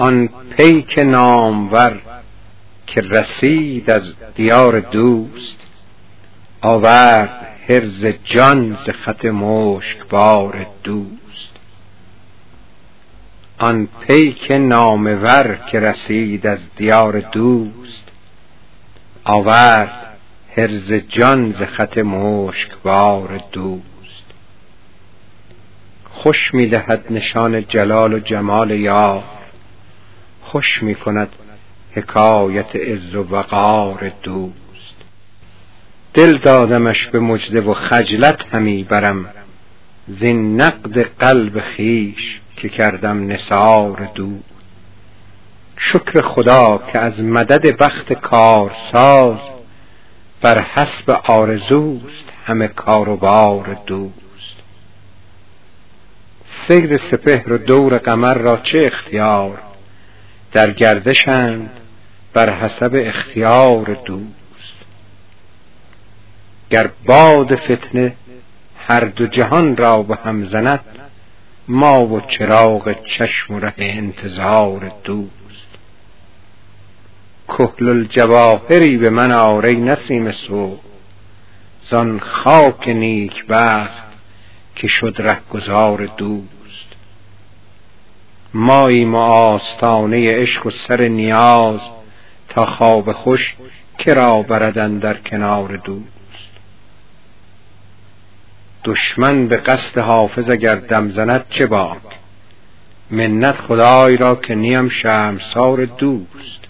آن پیک نامور که رسید از دیار دوست آورد حرز جان ز خط مشکبار دوست. آن پیک نامور که رسید از دیار دوست آورد حرز جان ز خط مشکبار دوست. خوش می دهد نشان جلال و جمال یار خوش می کند حکایت عز و وقار دوست. دل دادمش به مجده و خجلت همی برم زین نقد قلب خویش که کردم نثار دوست. شکر خدا که از مدد بخت کارساز بر حسب آرزوست همه کار و بار دوست. سیر سپهر و دور قمر را چه اختیار؟ در گردشند بر حسب اختیار دوست. گر باد فتنه هر دو جهان را به هم زند ما و چراغ چشم و ره انتظار دوست. کحل الجواهری به من آر ای نسیم صبح زان خاک نیکبخت که شد رهگذار دوست. ماییم و آستانه عشق و سر نیاز تا خواب خوش که را برد در کنار دوست. دشمن به قصد حافظ اگر دم زند چه باک؟ منت خدای را که نیم شرمسار دوست.